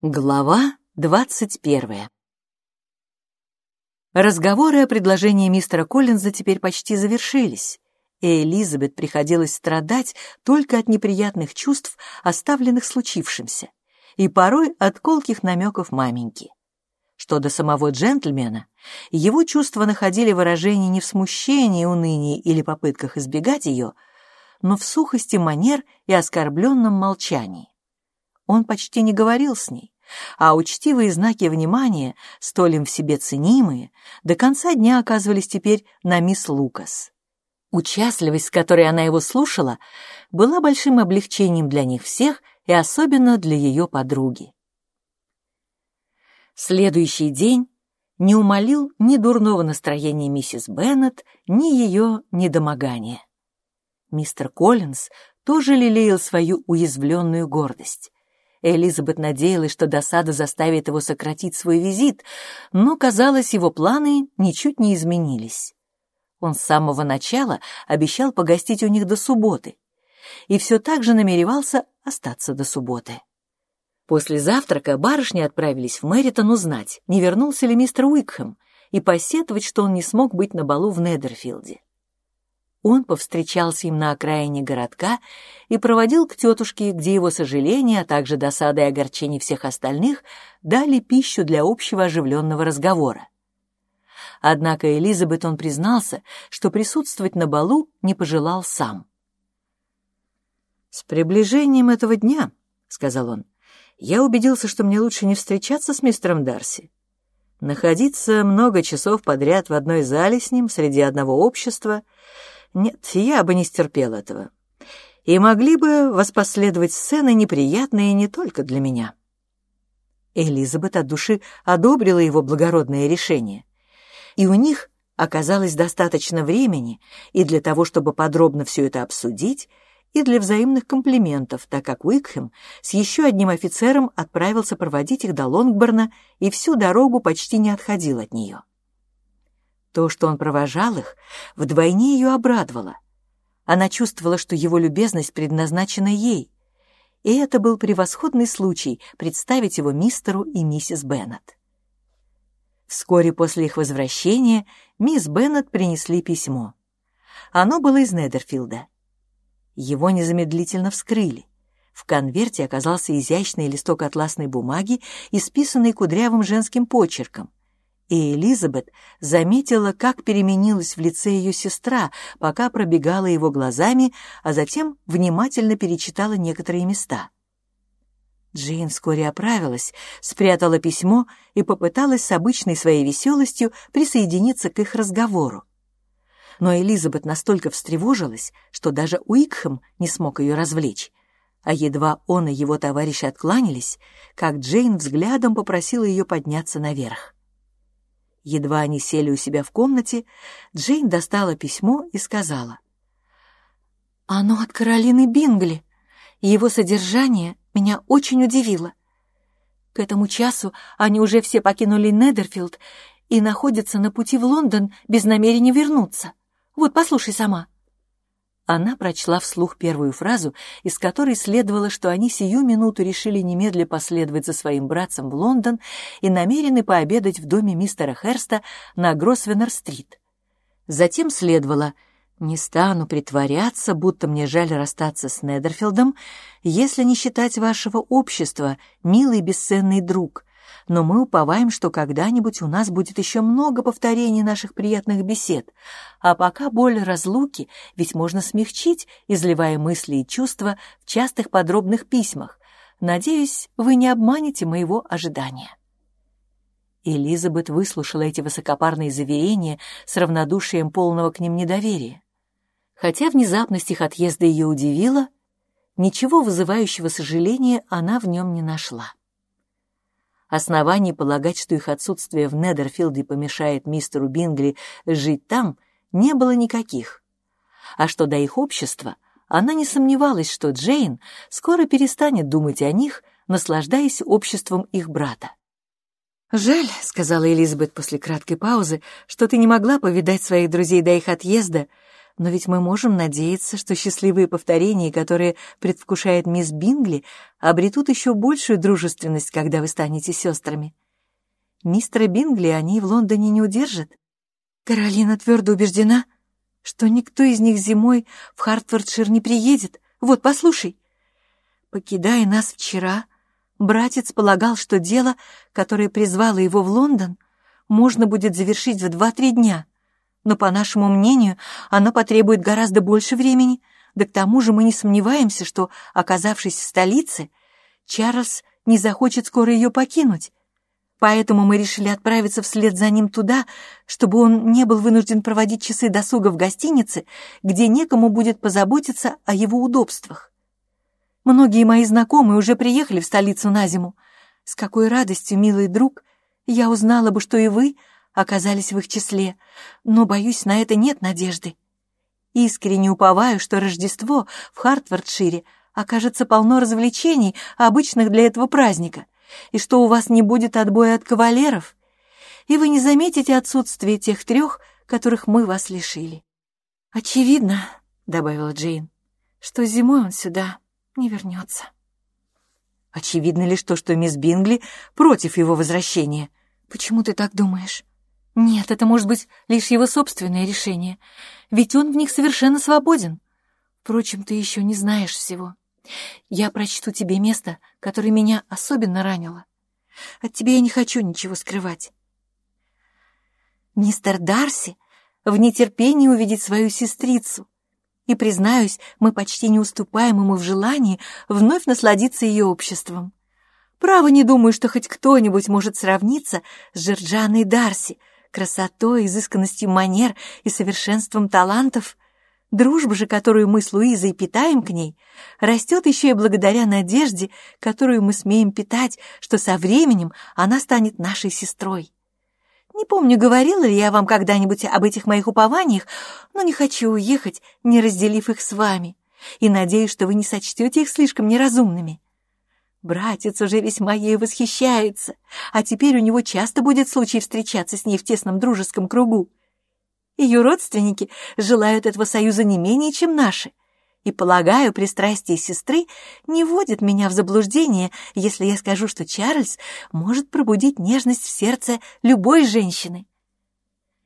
Глава двадцать первая Разговоры о предложении мистера Коллинза теперь почти завершились, и Элизабет приходилось страдать только от неприятных чувств, оставленных случившимся, и порой от колких намеков маменьки. Что до самого джентльмена, его чувства находили выражение не в смущении, унынии или попытках избегать ее, но в сухости манер и оскорбленном молчании. Он почти не говорил с ней, а учтивые знаки внимания, столь им в себе ценимые, до конца дня оказывались теперь на мисс Лукас. Участливость, с которой она его слушала, была большим облегчением для них всех и особенно для ее подруги. Следующий день не умолил ни дурного настроения миссис Беннет, ни ее недомогания. Мистер Коллинз тоже лелеял свою уязвленную гордость. Элизабет надеялась, что досада заставит его сократить свой визит, но, казалось, его планы ничуть не изменились. Он с самого начала обещал погостить у них до субботы и все так же намеревался остаться до субботы. После завтрака барышни отправились в Мэритон узнать, не вернулся ли мистер Уикхэм, и посетовать, что он не смог быть на балу в Недерфилде. Он повстречался им на окраине городка и проводил к тетушке, где его сожаления, а также досады и огорчения всех остальных дали пищу для общего оживленного разговора. Однако Элизабет он признался, что присутствовать на балу не пожелал сам. «С приближением этого дня», — сказал он, — «я убедился, что мне лучше не встречаться с мистером Дарси. Находиться много часов подряд в одной зале с ним среди одного общества — нет, я бы не стерпел этого. И могли бы воспоследовать сцены неприятные не только для меня. Элизабет от души одобрила его благородное решение. И у них оказалось достаточно времени и для того, чтобы подробно все это обсудить, и для взаимных комплиментов, так как Уикхэм с еще одним офицером отправился проводить их до Лонгборна и всю дорогу почти не отходил от нее. То, что он провожал их, вдвойне ее обрадовало. Она чувствовала, что его любезность предназначена ей, и это был превосходный случай представить его мистеру и миссис Беннет. Вскоре после их возвращения мисс Беннет принесли письмо. Оно было из Недерфилда. Его незамедлительно вскрыли. В конверте оказался изящный листок атласной бумаги, исписанный кудрявым женским почерком и Элизабет заметила, как переменилась в лице ее сестра, пока пробегала его глазами, а затем внимательно перечитала некоторые места. Джейн вскоре оправилась, спрятала письмо и попыталась с обычной своей веселостью присоединиться к их разговору. Но Элизабет настолько встревожилась, что даже Уикхэм не смог ее развлечь, а едва он и его товарищи откланялись, как Джейн взглядом попросила ее подняться наверх. Едва они сели у себя в комнате, Джейн достала письмо и сказала. «Оно от Каролины Бингли, его содержание меня очень удивило. К этому часу они уже все покинули Недерфилд и находятся на пути в Лондон без намерения вернуться. Вот, послушай сама». Она прочла вслух первую фразу, из которой следовало, что они сию минуту решили немедля последовать за своим братцем в Лондон и намерены пообедать в доме мистера Херста на Гросвеннер-стрит. Затем следовало «Не стану притворяться, будто мне жаль расстаться с Недерфилдом, если не считать вашего общества, милый бесценный друг, но мы уповаем, что когда-нибудь у нас будет еще много повторений наших приятных бесед, а пока боль разлуки ведь можно смягчить, изливая мысли и чувства в частых подробных письмах. Надеюсь, вы не обманете моего ожидания». Элизабет выслушала эти высокопарные заверения с равнодушием полного к ним недоверия. Хотя внезапность их отъезда ее удивила, ничего вызывающего сожаления она в нем не нашла. Оснований полагать, что их отсутствие в Недерфилде помешает мистеру Бингли жить там, не было никаких. А что до их общества, она не сомневалась, что Джейн скоро перестанет думать о них, наслаждаясь обществом их брата. «Жаль», — сказала Элизабет после краткой паузы, «что ты не могла повидать своих друзей до их отъезда, Но ведь мы можем надеяться, что счастливые повторения, которые предвкушает мисс Бингли, обретут еще большую дружественность, когда вы станете сестрами. Мистера Бингли они в Лондоне не удержат. Каролина твердо убеждена, что никто из них зимой в Хартфордшир не приедет. Вот, послушай. Покидая нас вчера, братец полагал, что дело, которое призвало его в Лондон, можно будет завершить в два-три дня — но, по нашему мнению, оно потребует гораздо больше времени, да к тому же мы не сомневаемся, что, оказавшись в столице, Чарльз не захочет скоро ее покинуть. Поэтому мы решили отправиться вслед за ним туда, чтобы он не был вынужден проводить часы досуга в гостинице, где некому будет позаботиться о его удобствах. Многие мои знакомые уже приехали в столицу на зиму. С какой радостью, милый друг, я узнала бы, что и вы — оказались в их числе, но, боюсь, на это нет надежды. Искренне уповаю, что Рождество в Хартфордшире окажется полно развлечений, обычных для этого праздника, и что у вас не будет отбоя от кавалеров, и вы не заметите отсутствие тех трех, которых мы вас лишили. «Очевидно», — добавила Джейн, — «что зимой он сюда не вернется». «Очевидно ли что, что мисс Бингли против его возвращения?» «Почему ты так думаешь?» Нет, это может быть лишь его собственное решение, ведь он в них совершенно свободен. Впрочем, ты еще не знаешь всего. Я прочту тебе место, которое меня особенно ранило. От тебя я не хочу ничего скрывать. Мистер Дарси в нетерпении увидеть свою сестрицу. И, признаюсь, мы почти не уступаем ему в желании вновь насладиться ее обществом. Право не думаю, что хоть кто-нибудь может сравниться с Джорджаной Дарси, красотой, изысканностью манер и совершенством талантов. Дружба же, которую мы с Луизой питаем к ней, растет еще и благодаря надежде, которую мы смеем питать, что со временем она станет нашей сестрой. Не помню, говорила ли я вам когда-нибудь об этих моих упованиях, но не хочу уехать, не разделив их с вами, и надеюсь, что вы не сочтете их слишком неразумными. Братец уже весьма ею восхищается, а теперь у него часто будет случай встречаться с ней в тесном дружеском кругу. Ее родственники желают этого союза не менее, чем наши, и, полагаю, пристрастие сестры не вводит меня в заблуждение, если я скажу, что Чарльз может пробудить нежность в сердце любой женщины.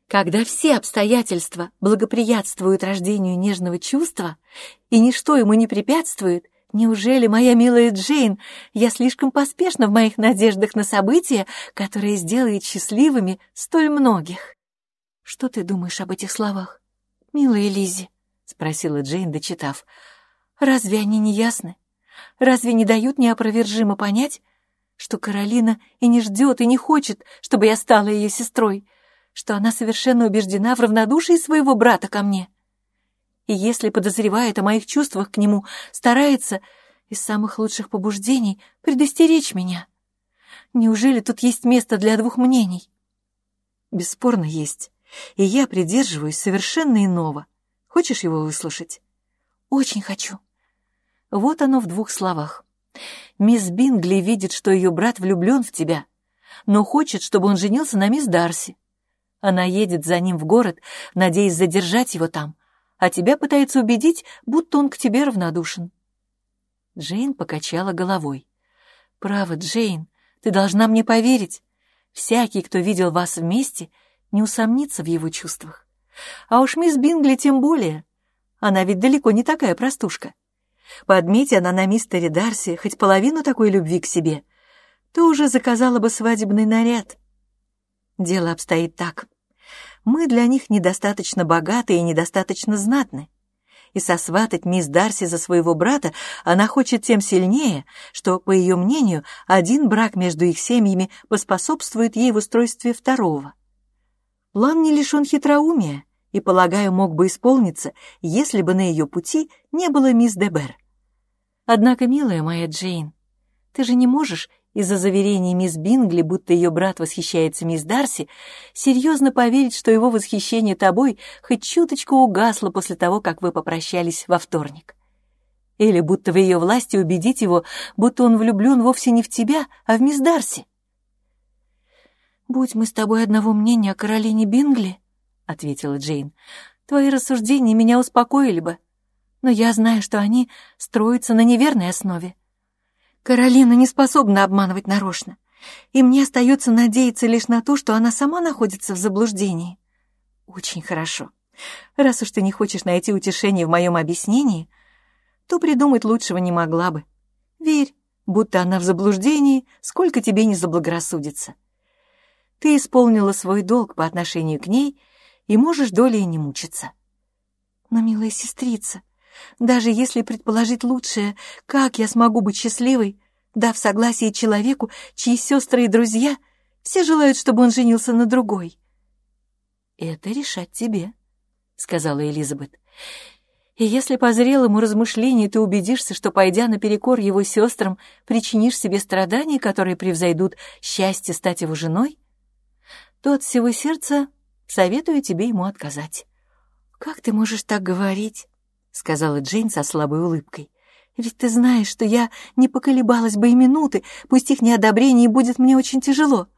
Когда все обстоятельства благоприятствуют рождению нежного чувства, и ничто ему не препятствует, Неужели, моя милая Джейн, я слишком поспешна в моих надеждах на события, которые сделают счастливыми столь многих? Что ты думаешь об этих словах, милая Лизи? спросила Джейн, дочитав. Разве они не ясны? Разве не дают неопровержимо понять, что Каролина и не ждет, и не хочет, чтобы я стала ее сестрой, что она совершенно убеждена в равнодушии своего брата ко мне? И если подозревает о моих чувствах к нему, старается из самых лучших побуждений предостеречь меня. Неужели тут есть место для двух мнений? Бесспорно есть, и я придерживаюсь совершенно иного. Хочешь его выслушать? Очень хочу. Вот оно в двух словах. Мисс Бингли видит, что ее брат влюблен в тебя, но хочет, чтобы он женился на мисс Дарси. Она едет за ним в город, надеясь задержать его там, а тебя пытается убедить, будто он к тебе равнодушен». Джейн покачала головой. «Право, Джейн, ты должна мне поверить. Всякий, кто видел вас вместе, не усомнится в его чувствах. А уж мисс Бингли тем более. Она ведь далеко не такая простушка. Подметь она на мистере Дарси хоть половину такой любви к себе, то уже заказала бы свадебный наряд. Дело обстоит так мы для них недостаточно богаты и недостаточно знатны. И сосватать мисс Дарси за своего брата она хочет тем сильнее, что, по ее мнению, один брак между их семьями поспособствует ей в устройстве второго. План не лишен хитроумия и, полагаю, мог бы исполниться, если бы на ее пути не было мисс Дебер. Однако, милая моя Джейн, ты же не можешь из-за заверений мисс Бингли, будто ее брат восхищается мисс Дарси, серьезно поверить, что его восхищение тобой хоть чуточку угасло после того, как вы попрощались во вторник. Или будто в ее власти убедить его, будто он влюблен вовсе не в тебя, а в мисс Дарси. «Будь мы с тобой одного мнения о Каролине Бингли», — ответила Джейн, Твои рассуждения меня успокоили бы, но я знаю, что они строятся на неверной основе. Каролина не способна обманывать нарочно, и мне остается надеяться лишь на то, что она сама находится в заблуждении. Очень хорошо. Раз уж ты не хочешь найти утешение в моем объяснении, то придумать лучшего не могла бы. Верь, будто она в заблуждении, сколько тебе не заблагорассудится. Ты исполнила свой долг по отношению к ней и можешь долей не мучиться. Но, милая сестрица, даже если предположить лучшее, как я смогу быть счастливой, дав согласие человеку, чьи сестры и друзья все желают, чтобы он женился на другой? Это решать тебе, — сказала Элизабет. И если по зрелому размышлению ты убедишься, что, пойдя наперекор его сестрам, причинишь себе страдания, которые превзойдут счастье стать его женой, то от всего сердца советую тебе ему отказать. «Как ты можешь так говорить?» — сказала Джейн со слабой улыбкой. «Ведь ты знаешь, что я не поколебалась бы и минуты, пусть их неодобрение будет мне очень тяжело».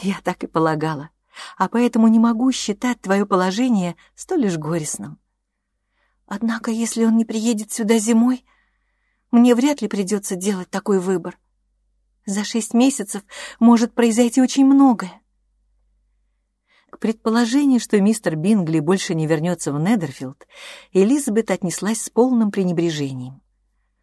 «Я так и полагала, а поэтому не могу считать твое положение столь лишь горестным. Однако, если он не приедет сюда зимой, мне вряд ли придется делать такой выбор. За шесть месяцев может произойти очень многое. Предположению, что мистер Бингли больше не вернется в Недерфилд, Элизабет отнеслась с полным пренебрежением.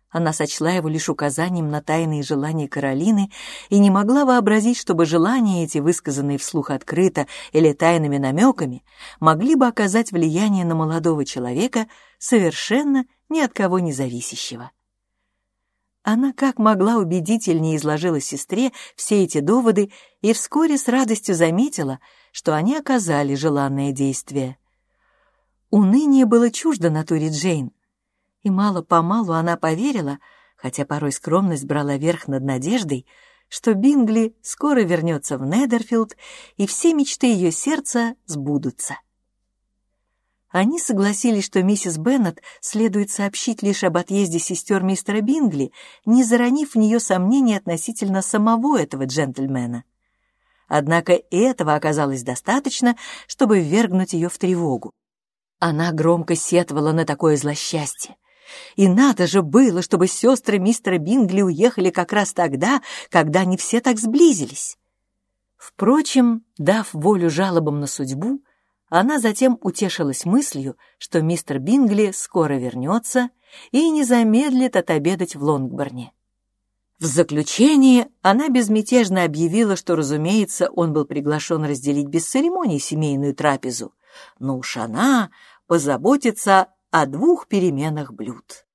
Она сочла его лишь указанием на тайные желания Каролины и не могла вообразить, чтобы желания эти, высказанные вслух открыто или тайными намеками, могли бы оказать влияние на молодого человека, совершенно ни от кого не зависящего. Она как могла убедительнее изложила сестре все эти доводы и вскоре с радостью заметила, что они оказали желанное действие. Уныние было чуждо натуре Джейн, и мало-помалу она поверила, хотя порой скромность брала верх над надеждой, что Бингли скоро вернется в Недерфилд, и все мечты ее сердца сбудутся. Они согласились, что миссис Беннет следует сообщить лишь об отъезде сестер мистера Бингли, не заронив в нее сомнений относительно самого этого джентльмена. Однако этого оказалось достаточно, чтобы ввергнуть ее в тревогу. Она громко сетовала на такое злосчастье. И надо же было, чтобы сестры мистера Бингли уехали как раз тогда, когда они все так сблизились. Впрочем, дав волю жалобам на судьбу, она затем утешилась мыслью, что мистер Бингли скоро вернется и не замедлит отобедать в Лонгборне. В заключение она безмятежно объявила, что, разумеется, он был приглашен разделить без церемоний семейную трапезу, но уж она позаботится о двух переменах блюд.